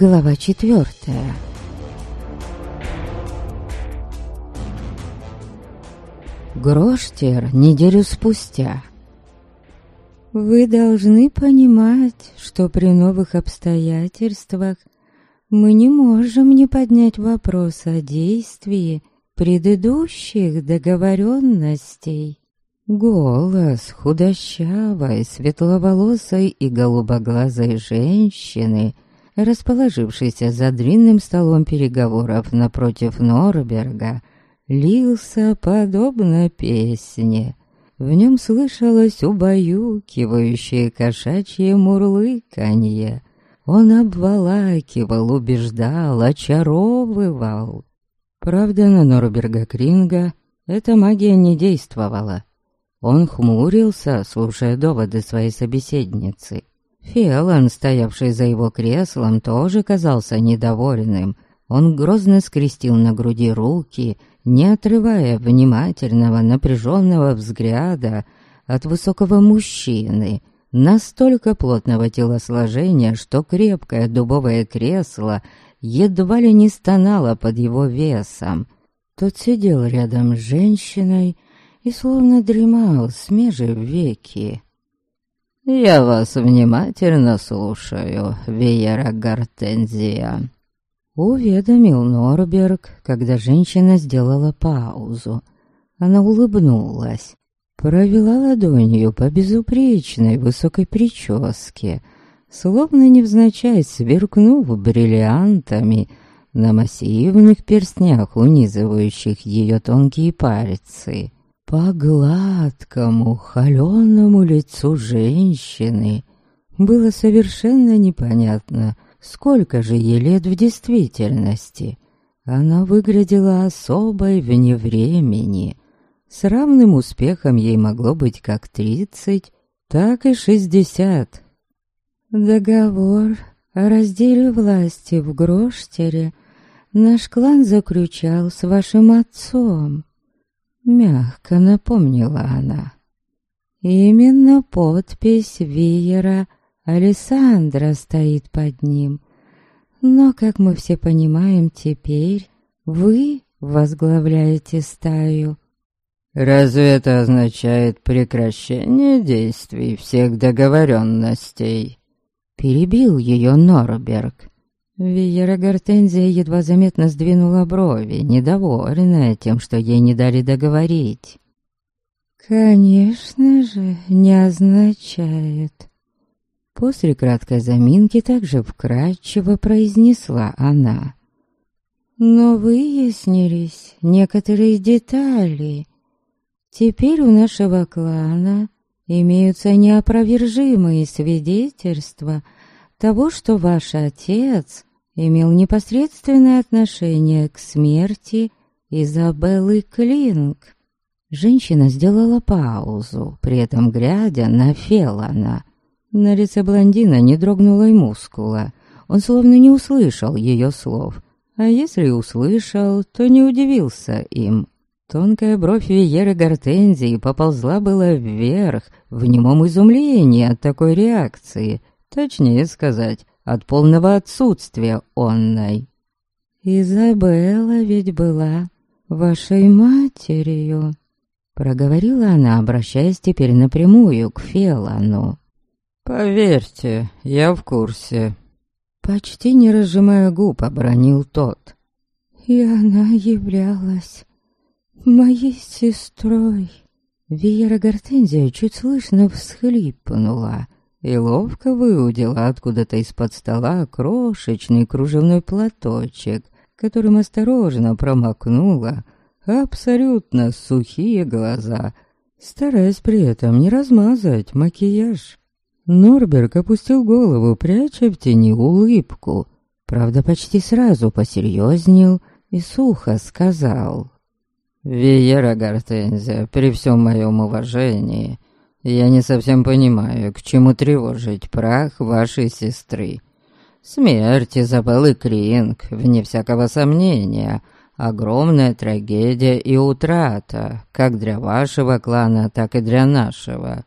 Глава четвертая. Гроштер неделю спустя. Вы должны понимать, что при новых обстоятельствах мы не можем не поднять вопрос о действии предыдущих договоренностей. Голос худощавой, светловолосой и голубоглазой женщины — расположившийся за длинным столом переговоров напротив Норберга, лился подобно песне. В нем слышалось убаюкивающее кошачье мурлыканье. Он обволакивал, убеждал, очаровывал. Правда, на Норберга Кринга эта магия не действовала. Он хмурился, слушая доводы своей собеседницы. Фиалан, стоявший за его креслом, тоже казался недовольным. Он грозно скрестил на груди руки, не отрывая внимательного, напряженного взгляда от высокого мужчины, настолько плотного телосложения, что крепкое дубовое кресло едва ли не стонало под его весом. Тот сидел рядом с женщиной и словно дремал, смежив веки. «Я вас внимательно слушаю, Веера Гортензия», — уведомил Норберг, когда женщина сделала паузу. Она улыбнулась, провела ладонью по безупречной высокой прическе, словно невзначай сверкнув бриллиантами на массивных перстнях, унизывающих ее тонкие пальцы. По гладкому, холеному лицу женщины было совершенно непонятно, сколько же ей лет в действительности. Она выглядела особой вне времени. С равным успехом ей могло быть как тридцать, так и шестьдесят. Договор о разделе власти в Гроштере наш клан заключал с вашим отцом. Мягко напомнила она. Именно подпись Виера Александра стоит под ним. Но, как мы все понимаем теперь, вы возглавляете стаю. Разве это означает прекращение действий всех договоренностей? Перебил ее Норберг. Виера Гортензия едва заметно сдвинула брови, недовольная тем, что ей не дали договорить. «Конечно же, не означает». После краткой заминки также вкратчиво произнесла она. «Но выяснились некоторые детали. Теперь у нашего клана имеются неопровержимые свидетельства того, что ваш отец имел непосредственное отношение к смерти Изабеллы Клинк. Женщина сделала паузу, при этом глядя на Фелана. На лице блондина не дрогнула и мускула. Он словно не услышал ее слов. А если услышал, то не удивился им. Тонкая бровь Виеры Гортензии поползла было вверх, в немом изумлении от такой реакции. Точнее сказать, от полного отсутствия онной. «Изабелла ведь была вашей матерью», — проговорила она, обращаясь теперь напрямую к Фелану. «Поверьте, я в курсе», — почти не разжимая губ, обронил тот. «И она являлась моей сестрой». Виера Гортензия чуть слышно всхлипнула и ловко выудила откуда-то из-под стола крошечный кружевной платочек, которым осторожно промокнула абсолютно сухие глаза, стараясь при этом не размазать макияж. Норберг опустил голову, пряча в тени улыбку, правда, почти сразу посерьезнел и сухо сказал. «Виера Гортензия, при всем моем уважении, я не совсем понимаю, к чему тревожить прах вашей сестры. Смерть Изабеллы Кринг, вне всякого сомнения, огромная трагедия и утрата, как для вашего клана, так и для нашего.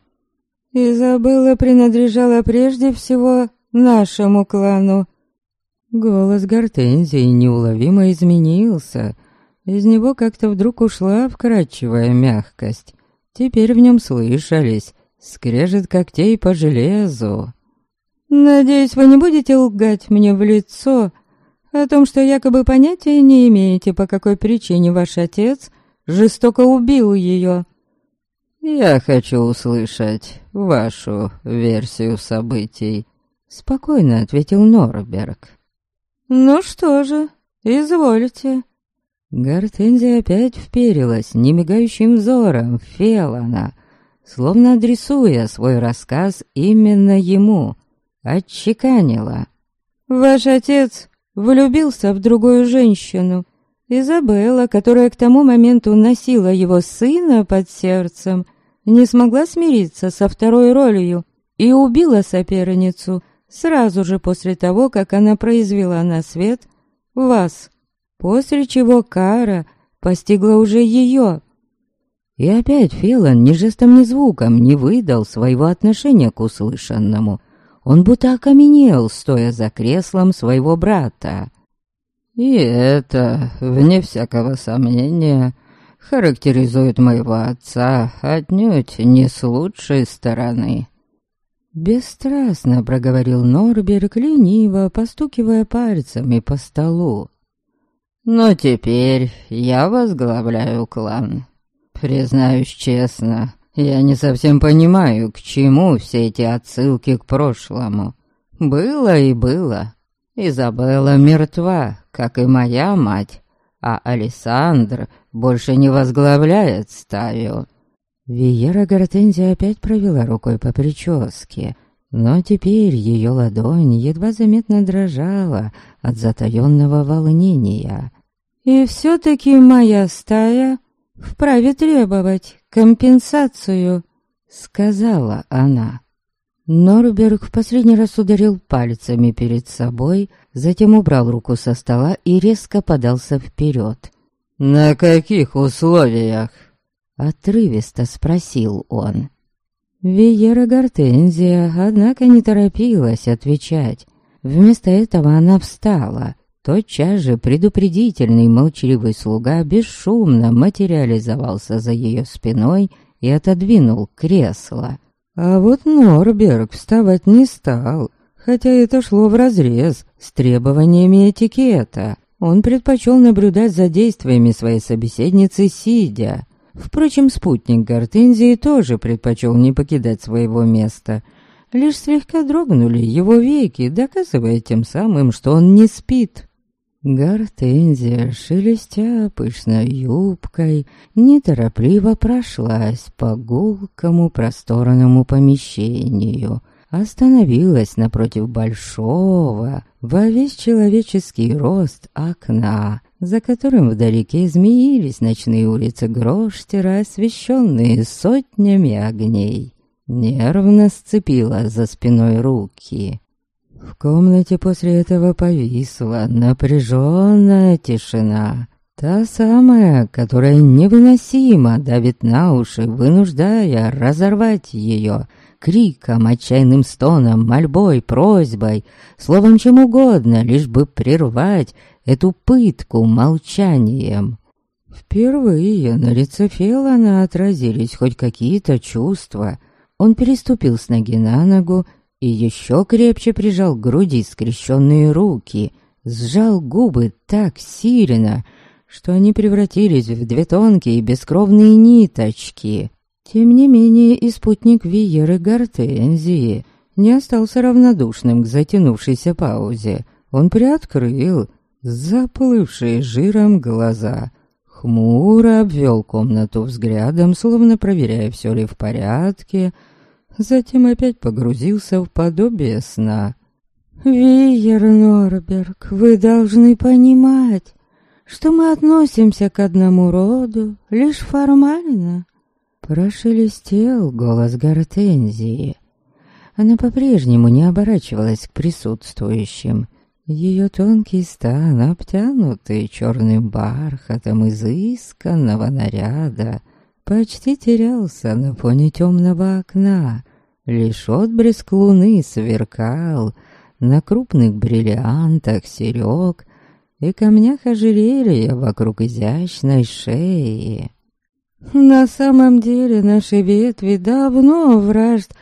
Изабелла принадлежала прежде всего нашему клану. Голос Гортензии неуловимо изменился. Из него как-то вдруг ушла вкрадчивая мягкость. Теперь в нем слышались скрежет когтей по железу. «Надеюсь, вы не будете лгать мне в лицо о том, что якобы понятия не имеете, по какой причине ваш отец жестоко убил ее». «Я хочу услышать вашу версию событий», — спокойно ответил Норберг. «Ну что же, извольте». Гортензия опять вперилась немигающим взором в Фелана, словно адресуя свой рассказ именно ему, отчеканила. «Ваш отец влюбился в другую женщину, Изабелла, которая к тому моменту носила его сына под сердцем, не смогла смириться со второй ролью и убила соперницу сразу же после того, как она произвела на свет вас, после чего кара постигла уже ее. И опять Фелан ни жестом, ни звуком не выдал своего отношения к услышанному. Он будто окаменел, стоя за креслом своего брата. И это, вне всякого сомнения, характеризует моего отца отнюдь не с лучшей стороны. Бесстрастно проговорил Норберг, лениво постукивая пальцами по столу. Но теперь я возглавляю клан. Признаюсь честно, я не совсем понимаю, к чему все эти отсылки к прошлому. Было и было. Изабелла мертва, как и моя мать, а Александр больше не возглавляет стаю. Виера Гортензия опять провела рукой по прическе, но теперь ее ладонь едва заметно дрожала от затаённого волнения. «И все-таки моя стая вправе требовать компенсацию», — сказала она. Норберг в последний раз ударил пальцами перед собой, затем убрал руку со стола и резко подался вперед. «На каких условиях?» Отрывисто спросил он. Виера Гортензия, однако, не торопилась отвечать. Вместо этого она встала. Тотчас же предупредительный молчаливый слуга бесшумно материализовался за ее спиной и отодвинул кресло. А вот Норберг вставать не стал, хотя это шло вразрез с требованиями этикета. Он предпочел наблюдать за действиями своей собеседницы, сидя. Впрочем, спутник Гортензии тоже предпочел не покидать своего места. Лишь слегка дрогнули его веки, доказывая тем самым, что он не спит. Гортензия, шелестя пышной юбкой, неторопливо прошлась по гулкому просторному помещению, остановилась напротив большого, во весь человеческий рост окна, за которым вдалеке змеились ночные улицы Гроштера, освещенные сотнями огней. Нервно сцепила за спиной руки. В комнате после этого повисла напряженная тишина. Та самая, которая невыносимо давит на уши, вынуждая разорвать ее криком, отчаянным стоном, мольбой, просьбой, словом чем угодно, лишь бы прервать эту пытку молчанием. Впервые на лице Фелана отразились хоть какие-то чувства. Он переступил с ноги на ногу и еще крепче прижал к груди скрещенные руки, сжал губы так сильно, что они превратились в две тонкие бескровные ниточки. Тем не менее, и спутник Виеры Гортензии не остался равнодушным к затянувшейся паузе. Он приоткрыл заплывшие жиром глаза, хмуро обвел комнату взглядом, словно проверяя, все ли в порядке, — затем опять погрузился в подобие сна. «Виер Норберг, вы должны понимать, что мы относимся к одному роду лишь формально». Прошелестел голос Гортензии. Она по-прежнему не оборачивалась к присутствующим. Ее тонкий стан, обтянутый черным бархатом изысканного наряда, почти терялся на фоне темного окна. Лишь отблеск луны сверкал на крупных бриллиантах, серёг и камнях ожерелья вокруг изящной шеи. На самом деле наши ветви давно вражд...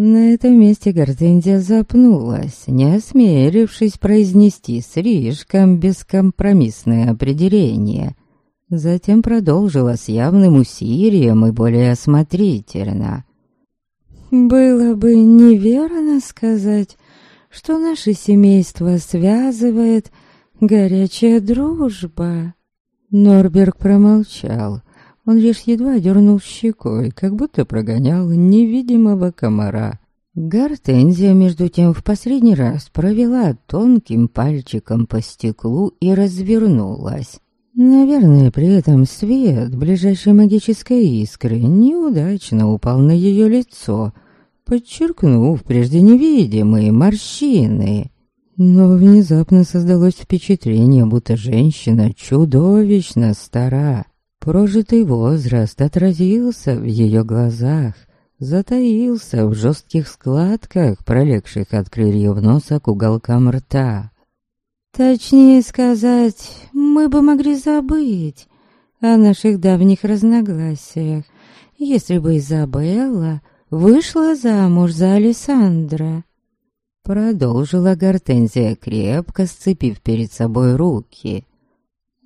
На этом месте Гортензия запнулась, не осмелившись произнести слишком бескомпромиссное определение. Затем продолжила с явным усилием и более осмотрительно. «Было бы неверно сказать, что наше семейство связывает горячая дружба». Норберг промолчал, он лишь едва дернул щекой, как будто прогонял невидимого комара. Гортензия, между тем, в последний раз провела тонким пальчиком по стеклу и развернулась. Наверное, при этом свет ближайшей магической искры неудачно упал на ее лицо, подчеркнув прежде невидимые морщины. Но внезапно создалось впечатление, будто женщина чудовищно стара. Прожитый возраст отразился в ее глазах, затаился в жестких складках, пролегших от крыльев носа к уголкам рта. Точнее сказать, мы бы могли забыть о наших давних разногласиях, если бы Изабелла вышла замуж за Александра. Продолжила Гортензия, крепко сцепив перед собой руки.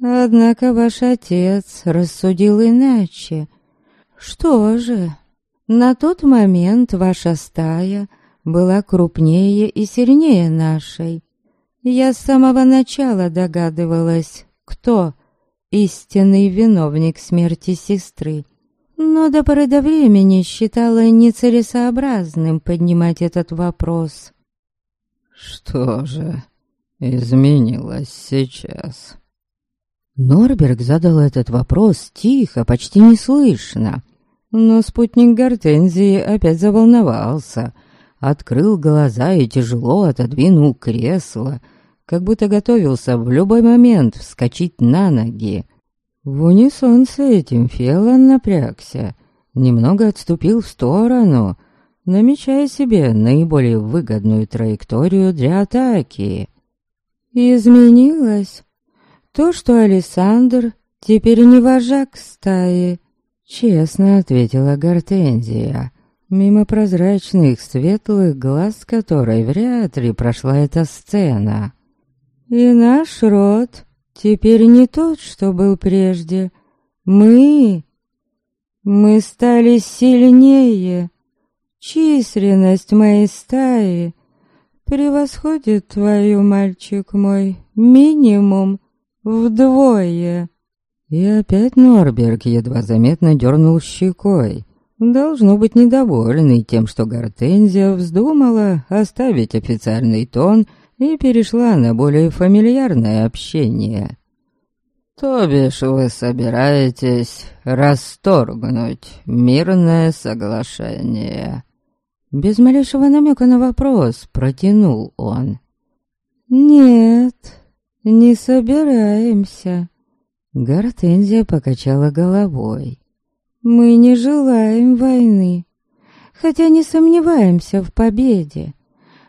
Однако ваш отец рассудил иначе. Что же, на тот момент ваша стая была крупнее и сильнее нашей. Я с самого начала догадывалась, кто истинный виновник смерти сестры, но до поры до времени считала нецелесообразным поднимать этот вопрос. «Что же изменилось сейчас?» Норберг задал этот вопрос тихо, почти неслышно. Но спутник Гортензии опять заволновался, открыл глаза и тяжело отодвинул кресло, как будто готовился в любой момент вскочить на ноги. В унисон с этим Фелан напрягся, немного отступил в сторону, намечая себе наиболее выгодную траекторию для атаки. «Изменилось?» То, что Александр теперь не вожак стаи, честно ответила Гортензия, мимо прозрачных светлых глаз которой вряд ли прошла эта сцена. И наш род теперь не тот, что был прежде. Мы... Мы стали сильнее. Численность моей стаи превосходит твою, мальчик мой, минимум Вдвое. И опять Норберг едва заметно дернул щекой. Должно быть недовольный тем, что Гортензия вздумала оставить официальный тон и перешла на более фамильярное общение. «То бишь вы собираетесь расторгнуть мирное соглашение?» Без малейшего намека на вопрос протянул он. «Нет», «Не собираемся». Гортензия покачала головой. «Мы не желаем войны, хотя не сомневаемся в победе.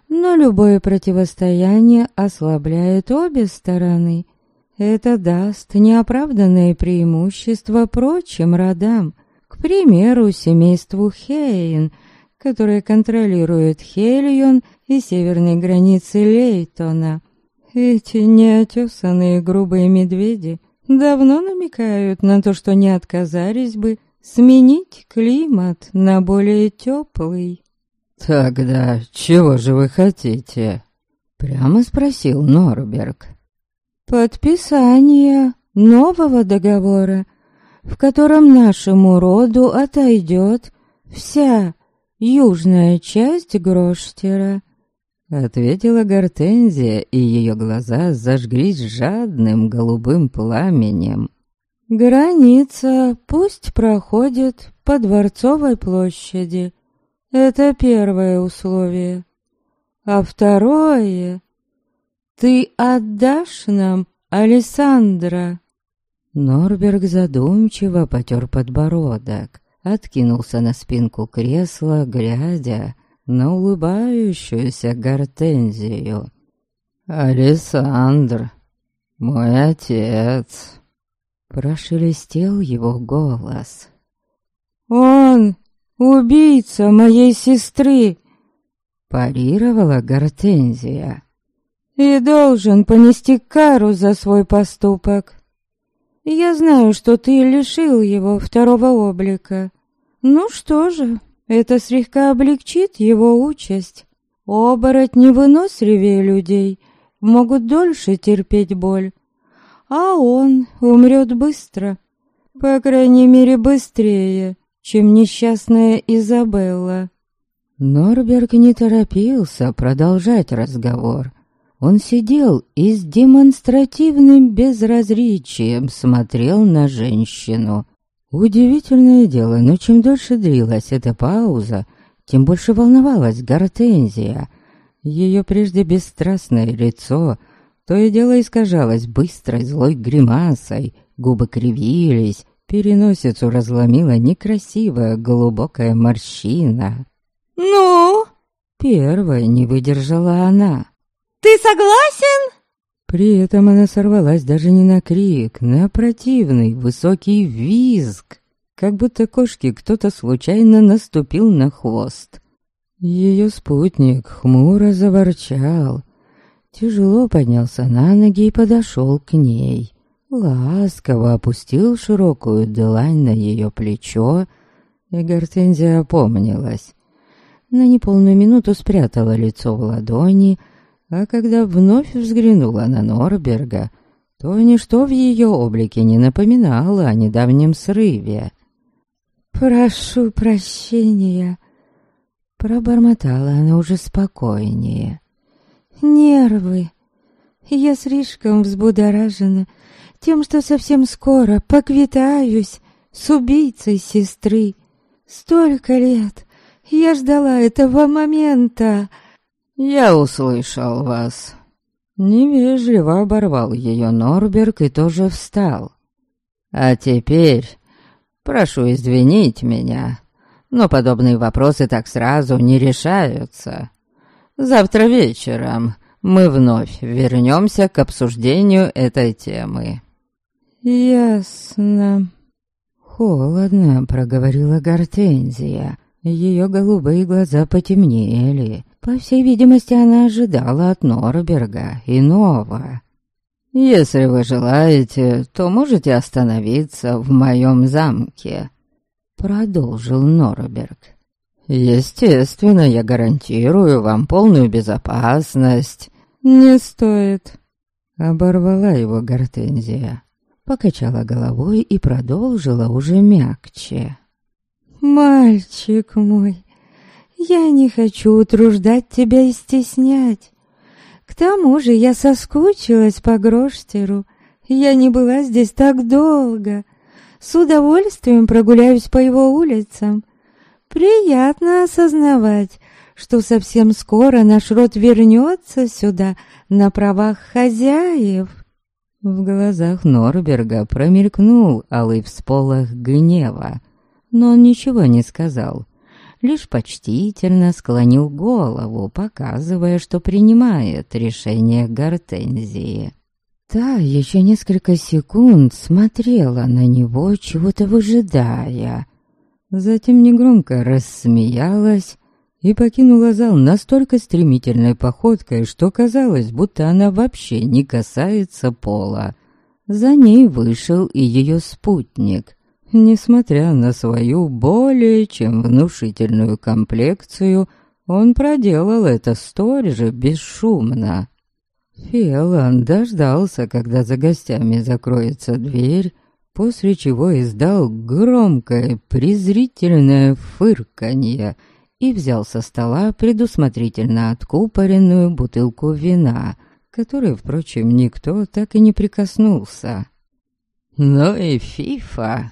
Но любое противостояние ослабляет обе стороны. Это даст неоправданное преимущество прочим родам, к примеру, семейству Хейн, которое контролирует Хелион и северные границы Лейтона – эти неотесанные грубые медведи давно намекают на то, что не отказались бы сменить климат на более теплый. «Тогда чего же вы хотите?» Прямо спросил Норберг. «Подписание нового договора, в котором нашему роду отойдет вся южная часть Гроштера Ответила Гортензия, и ее глаза зажглись жадным голубым пламенем. «Граница пусть проходит по Дворцовой площади. Это первое условие. А второе... Ты отдашь нам Александра?» Норберг задумчиво потер подбородок, откинулся на спинку кресла, глядя на улыбающуюся гортензию. «Александр, мой отец!» Прошелестел его голос. «Он убийца моей сестры!» Парировала Гортензия. «И должен понести кару за свой поступок. Я знаю, что ты лишил его второго облика. Ну что же, это слегка облегчит его участь. Оборотни выносливее людей, могут дольше терпеть боль. А он умрет быстро. По крайней мере, быстрее, чем несчастная Изабелла. Норберг не торопился продолжать разговор. Он сидел и с демонстративным безразличием смотрел на женщину. Удивительное дело, но чем дольше длилась эта пауза, тем больше волновалась Гортензия. Ее прежде бесстрастное лицо то и дело искажалось быстрой злой гримасой, губы кривились, переносицу разломила некрасивая глубокая морщина. «Ну?» Первой не выдержала она. «Ты согласен?» При этом она сорвалась даже не на крик, на противный высокий визг, как будто кошке кто-то случайно наступил на хвост. Ее спутник хмуро заворчал, тяжело поднялся на ноги и подошел к ней. Ласково опустил широкую длань на ее плечо, и Гортензия опомнилась. На неполную минуту спрятала лицо в ладони, а когда вновь взглянула на Норберга, то ничто в ее облике не напоминало о недавнем срыве. «Прошу прощения», — пробормотала она уже спокойнее. «Нервы. Я слишком взбудоражена тем, что совсем скоро поквитаюсь с убийцей сестры. Столько лет я ждала этого момента. Я услышал вас. Невежливо оборвал ее Норберг и тоже встал. А теперь прошу извинить меня, но подобные вопросы так сразу не решаются. Завтра вечером мы вновь вернемся к обсуждению этой темы. «Ясно», — холодно проговорила Гортензия. Ее голубые глаза потемнели. По всей видимости, она ожидала от Норберга иного. «Если вы желаете, то можете остановиться в моем замке», — продолжил Норберг. «Естественно, я гарантирую вам полную безопасность». «Не стоит», — оборвала его Гортензия покачала головой и продолжила уже мягче. «Мальчик мой, я не хочу утруждать тебя и стеснять. К тому же я соскучилась по Гроштеру. Я не была здесь так долго. С удовольствием прогуляюсь по его улицам. Приятно осознавать, что совсем скоро наш род вернется сюда на правах хозяев». В глазах Норберга промелькнул алый всполох гнева, но он ничего не сказал, лишь почтительно склонил голову, показывая, что принимает решение Гортензии. Та еще несколько секунд смотрела на него, чего-то выжидая. Затем негромко рассмеялась и покинула зал настолько стремительной походкой, что казалось, будто она вообще не касается пола. За ней вышел и ее спутник. Несмотря на свою более чем внушительную комплекцию, он проделал это столь же бесшумно. Фелан дождался, когда за гостями закроется дверь, после чего издал громкое презрительное фырканье — и взял со стола предусмотрительно откупоренную бутылку вина, которой, впрочем, никто так и не прикоснулся. «Ну и фифа!»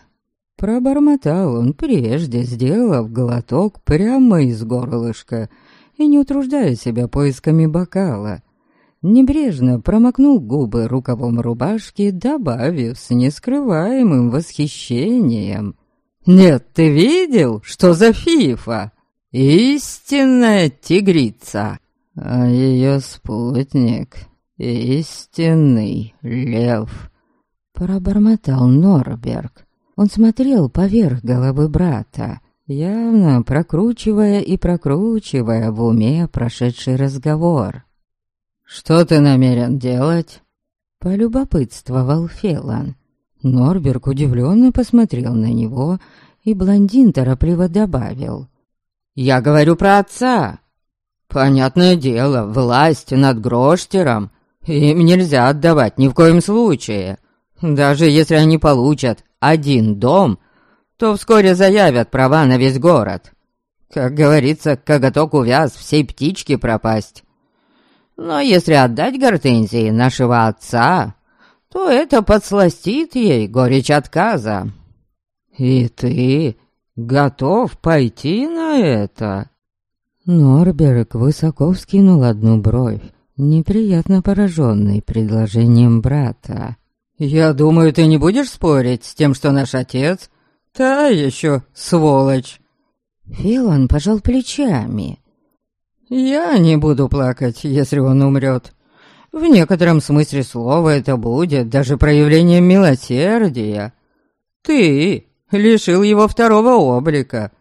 Пробормотал он прежде, сделав глоток прямо из горлышка и не утруждая себя поисками бокала. Небрежно промокнул губы рукавом рубашки, добавив с нескрываемым восхищением. «Нет, ты видел, что за фифа?» истинная тигрица, а ее спутник — истинный лев. Пробормотал Норберг. Он смотрел поверх головы брата, явно прокручивая и прокручивая в уме прошедший разговор. «Что ты намерен делать?» Полюбопытствовал Фелан. Норберг удивленно посмотрел на него, и блондин торопливо добавил. «Я говорю про отца. Понятное дело, власть над Гроштером им нельзя отдавать ни в коем случае. Даже если они получат один дом, то вскоре заявят права на весь город. Как говорится, коготок увяз, всей птички пропасть. Но если отдать Гортензии нашего отца, то это подсластит ей горечь отказа. И ты готов пойти на это?» Норберг высоко вскинул одну бровь, неприятно пораженный предложением брата. «Я думаю, ты не будешь спорить с тем, что наш отец — та еще сволочь». Филан пожал плечами. «Я не буду плакать, если он умрет. В некотором смысле слова это будет даже проявлением милосердия. Ты лишил его второго облика.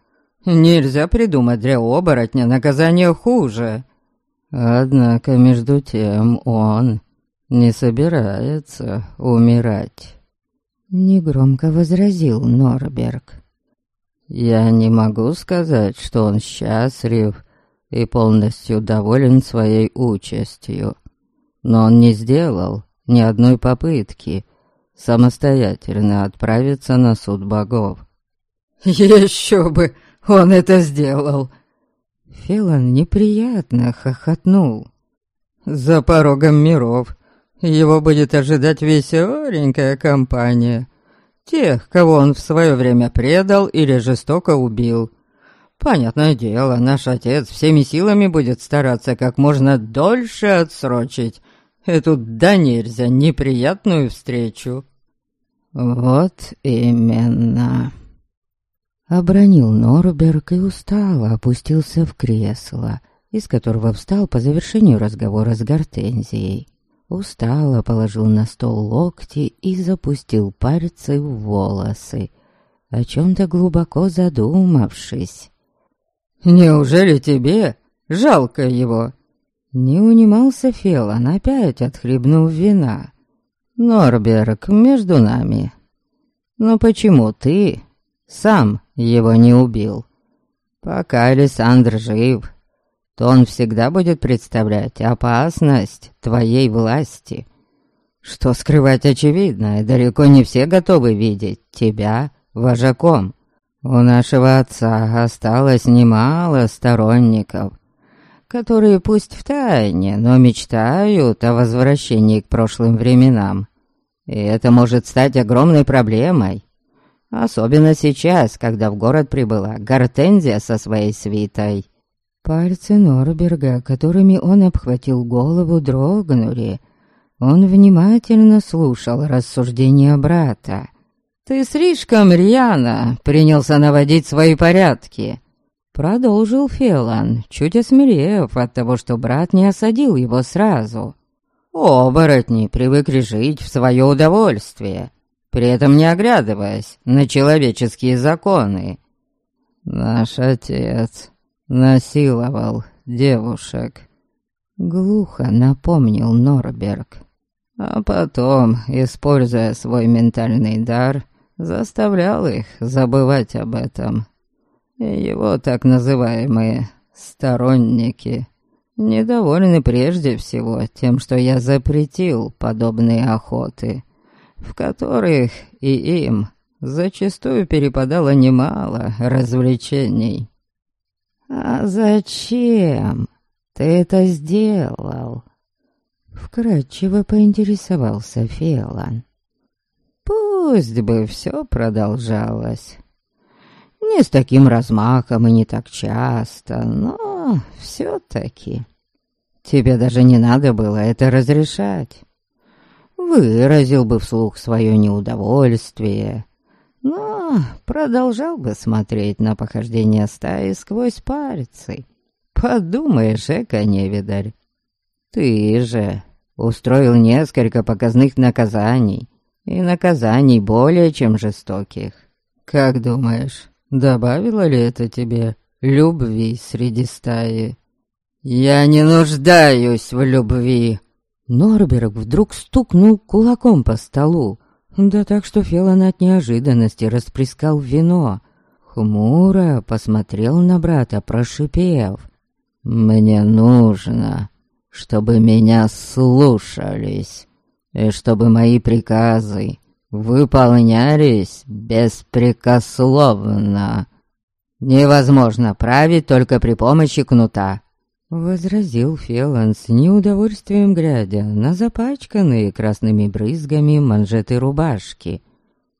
Нельзя придумать для оборотня наказание хуже». Однако, между тем, он не собирается умирать. Негромко возразил Норберг. Я не могу сказать, что он счастлив и полностью доволен своей участью. Но он не сделал ни одной попытки самостоятельно отправиться на суд богов. «Еще бы он это сделал!» Филан неприятно хохотнул. «За порогом миров его будет ожидать веселенькая компания. Тех, кого он в свое время предал или жестоко убил. Понятное дело, наш отец всеми силами будет стараться как можно дольше отсрочить эту да нельзя неприятную встречу. Вот именно. Обронил Норберг и устало опустился в кресло, из которого встал по завершению разговора с Гортензией. Устало положил на стол локти и запустил пальцы в волосы, о чем-то глубоко задумавшись. «Неужели тебе жалко его?» Не унимался Фелан, опять отхлебнув вина. «Норберг, между нами. Но почему ты сам его не убил? Пока Александр жив, то он всегда будет представлять опасность твоей власти. Что скрывать очевидно, далеко не все готовы видеть тебя вожаком. У нашего отца осталось немало сторонников, которые пусть в тайне, но мечтают о возвращении к прошлым временам. И это может стать огромной проблемой. Особенно сейчас, когда в город прибыла Гортензия со своей свитой. Пальцы Норберга, которыми он обхватил голову, дрогнули. Он внимательно слушал рассуждения брата. «Ты слишком рьяно принялся наводить свои порядки», — продолжил Фелан, чуть осмелев от того, что брат не осадил его сразу. «Оборотни привыкли жить в свое удовольствие, при этом не оглядываясь на человеческие законы. Наш отец насиловал девушек», — глухо напомнил Норберг. А потом, используя свой ментальный дар, заставлял их забывать об этом. И его так называемые «сторонники» недовольны прежде всего тем, что я запретил подобные охоты, в которых и им зачастую перепадало немало развлечений. «А зачем ты это сделал?» Вкратчиво поинтересовался Фелан. Пусть бы все продолжалось. Не с таким размахом и не так часто, но все-таки. Тебе даже не надо было это разрешать. Выразил бы вслух свое неудовольствие, но продолжал бы смотреть на похождение стаи сквозь пальцы. Подумаешь, эко-невидарь. Ты же устроил несколько показных наказаний, и наказаний более чем жестоких. Как думаешь, добавило ли это тебе любви среди стаи? Я не нуждаюсь в любви. Норберг вдруг стукнул кулаком по столу, да так что Фелан от неожиданности расплескал вино. Хмуро посмотрел на брата, прошипев. «Мне нужно, чтобы меня слушались, и чтобы мои приказы выполнялись беспрекословно. Невозможно править только при помощи кнута. Возразил Фелан с неудовольствием глядя на запачканные красными брызгами манжеты рубашки.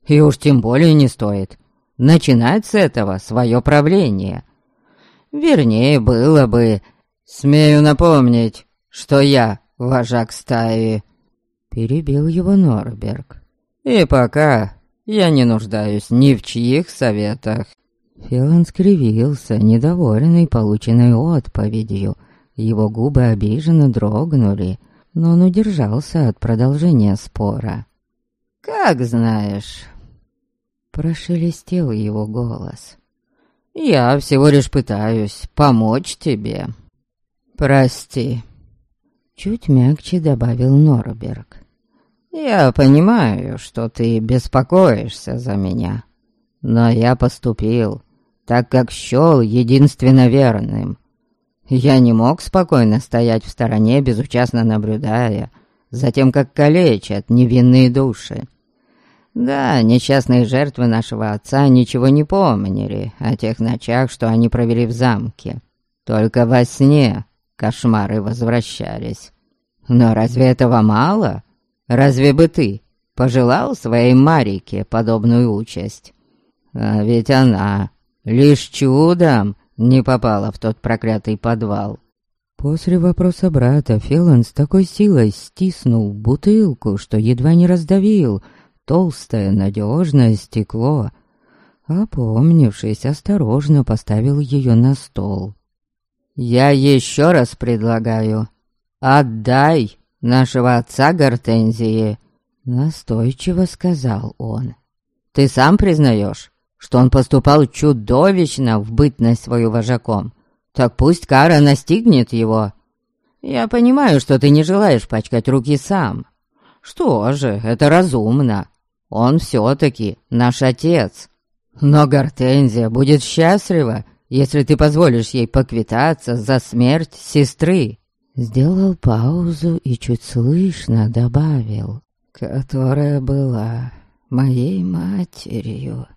И уж тем более не стоит начинать с этого свое правление. Вернее, было бы... Смею напомнить, что я вожак стаи. Перебил его Норберг. И пока я не нуждаюсь ни в чьих советах. Филан скривился, недовольный полученной отповедью. Его губы обиженно дрогнули, но он удержался от продолжения спора. «Как знаешь...» Прошелестел его голос. «Я всего лишь пытаюсь помочь тебе. Прости». Чуть мягче добавил Норберг. «Я понимаю, что ты беспокоишься за меня, но я поступил, так как счел единственно верным. Я не мог спокойно стоять в стороне, безучастно наблюдая за тем, как калечат невинные души. Да, несчастные жертвы нашего отца ничего не помнили о тех ночах, что они провели в замке. Только во сне кошмары возвращались. Но разве этого мало?» Разве бы ты пожелал своей Марике подобную участь? А ведь она лишь чудом не попала в тот проклятый подвал. После вопроса брата Фелан с такой силой стиснул бутылку, что едва не раздавил толстое надежное стекло. Опомнившись, осторожно поставил ее на стол. «Я еще раз предлагаю, отдай нашего отца Гортензии», — настойчиво сказал он. «Ты сам признаешь, что он поступал чудовищно в бытность свою вожаком? Так пусть кара настигнет его. Я понимаю, что ты не желаешь пачкать руки сам. Что же, это разумно. Он все-таки наш отец. Но Гортензия будет счастлива, если ты позволишь ей поквитаться за смерть сестры. Сделал паузу и чуть слышно добавил, которая была моей матерью.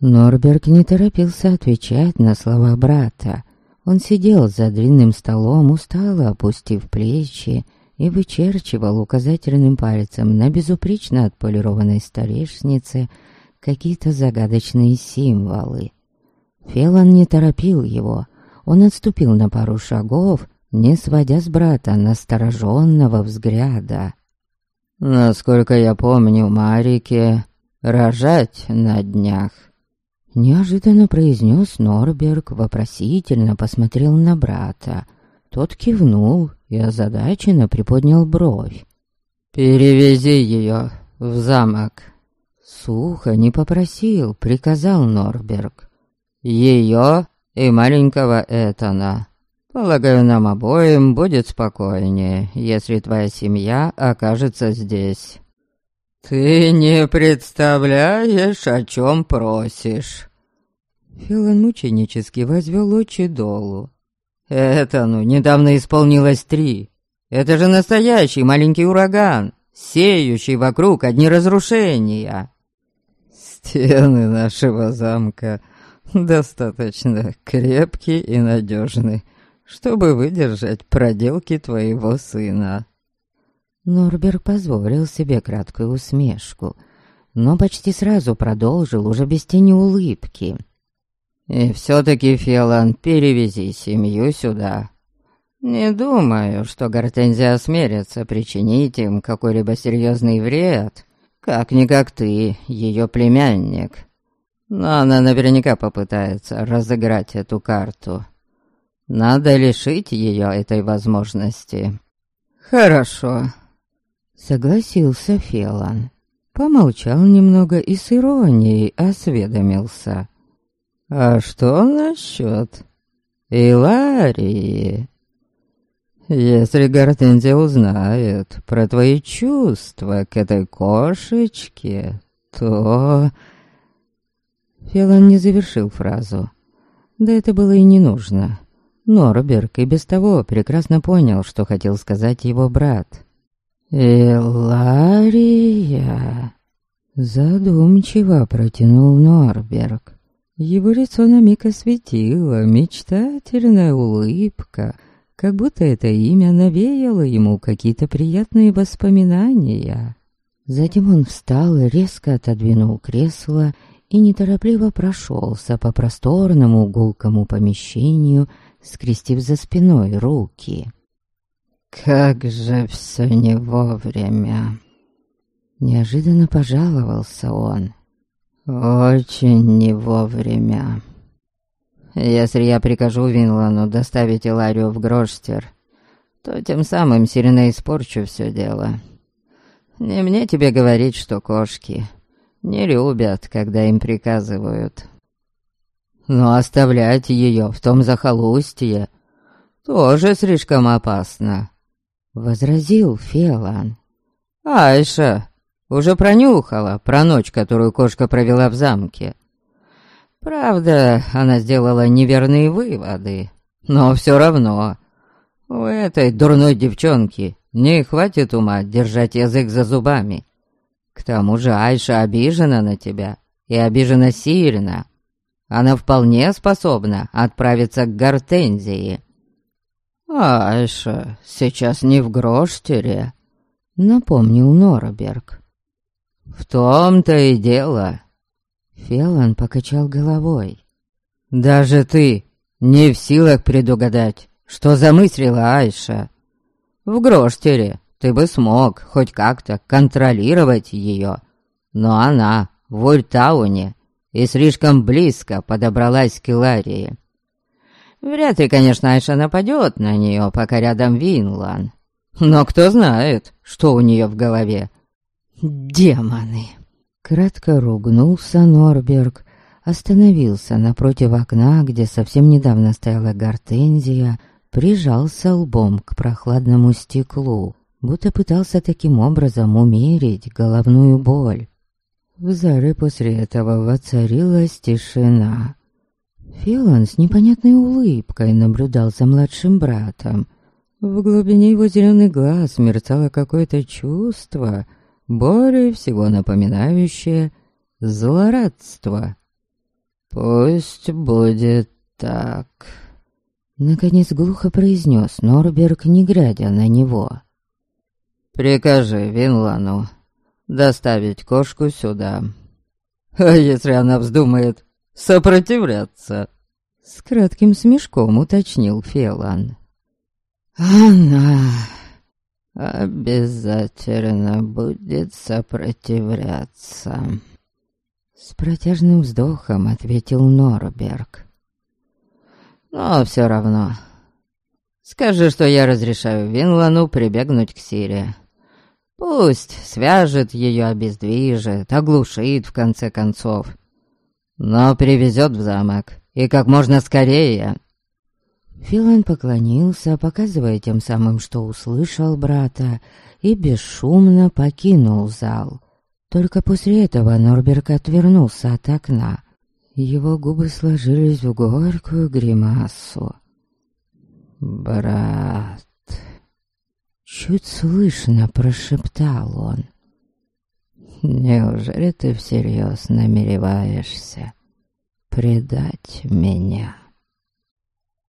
Норберг не торопился отвечать на слова брата. Он сидел за длинным столом, устало опустив плечи, и вычерчивал указательным пальцем на безупречно отполированной столешнице какие-то загадочные символы. Фелан не торопил его. Он отступил на пару шагов не сводя с брата настороженного взгляда. «Насколько я помню, Марике рожать на днях», — неожиданно произнес Норберг, вопросительно посмотрел на брата. Тот кивнул и озадаченно приподнял бровь. «Перевези ее в замок». Сухо не попросил, приказал Норберг. «Ее и маленького Этана». Полагаю, нам обоим будет спокойнее, если твоя семья окажется здесь. Ты не представляешь, о чем просишь. Филон мученически возвел очи долу. Это, ну, недавно исполнилось три. Это же настоящий маленький ураган, сеющий вокруг одни разрушения. Стены нашего замка достаточно крепкие и надежные чтобы выдержать проделки твоего сына». Норберг позволил себе краткую усмешку, но почти сразу продолжил уже без тени улыбки. «И все-таки, Фелан, перевези семью сюда. Не думаю, что Гортензия осмелится причинить им какой-либо серьезный вред, как-никак ты, ее племянник. Но она наверняка попытается разыграть эту карту. Надо лишить ее этой возможности. Хорошо, согласился Фелан. Помолчал немного и с иронией осведомился. «А что насчет Иларии?» «Если Гортензия узнает про твои чувства к этой кошечке, то...» Фелан не завершил фразу. Да это было и не нужно. Норберг и без того прекрасно понял, что хотел сказать его брат. «Элария...» Задумчиво протянул Норберг. Его лицо на миг осветило мечтательная улыбка, как будто это имя навеяло ему какие-то приятные воспоминания. Затем он встал, резко отодвинул кресло и неторопливо прошелся по просторному гулкому помещению, скрестив за спиной руки. «Как же все не вовремя!» Неожиданно пожаловался он. «Очень не вовремя!» «Если я прикажу Винлану доставить Иларию в Гроштер, то тем самым сильно испорчу все дело. Не мне тебе говорить, что кошки не любят, когда им приказывают. Но оставлять ее в том захолустье тоже слишком опасно возразил Фелан. «Айша уже пронюхала про ночь, которую кошка провела в замке. Правда, она сделала неверные выводы, но все равно у этой дурной девчонки не хватит ума держать язык за зубами. К тому же Айша обижена на тебя и обижена сильно. Она вполне способна отправиться к Гортензии. «Айша, сейчас не в Гроштере», — напомнил Норберг. «В том-то и дело». Фелан покачал головой. «Даже ты не в силах предугадать, что замыслила Айша. В Гроштере ты бы смог хоть как-то контролировать ее, но она в Ультауне и слишком близко подобралась к Иларии. Вряд ли, конечно, Айша нападет на нее, пока рядом Винлан. Но кто знает, что у нее в голове. Демоны! Кратко ругнулся Норберг, остановился напротив окна, где совсем недавно стояла гортензия, прижался лбом к прохладному стеклу, будто пытался таким образом умерить головную боль. В зале после этого воцарилась тишина. Филан с непонятной улыбкой наблюдал за младшим братом. В глубине его зеленых глаз мерцало какое-то чувство, более всего напоминающее злорадство. «Пусть будет так», — наконец глухо произнес Норберг, не глядя на него. «Прикажи Винлану доставить кошку сюда. А если она вздумает сопротивляться?» С кратким смешком уточнил Фелан. «Она обязательно будет сопротивляться», с протяжным вздохом ответил Норберг. «Но все равно. Скажи, что я разрешаю Винлану прибегнуть к Сире. Пусть свяжет ее, обездвижит, оглушит в конце концов но привезет в замок, и как можно скорее». Филан поклонился, показывая тем самым, что услышал брата, и бесшумно покинул зал. Только после этого Норберг отвернулся от окна. Его губы сложились в горькую гримасу. «Брат...» Чуть слышно прошептал он. Неужели ты всерьез намереваешься предать меня?»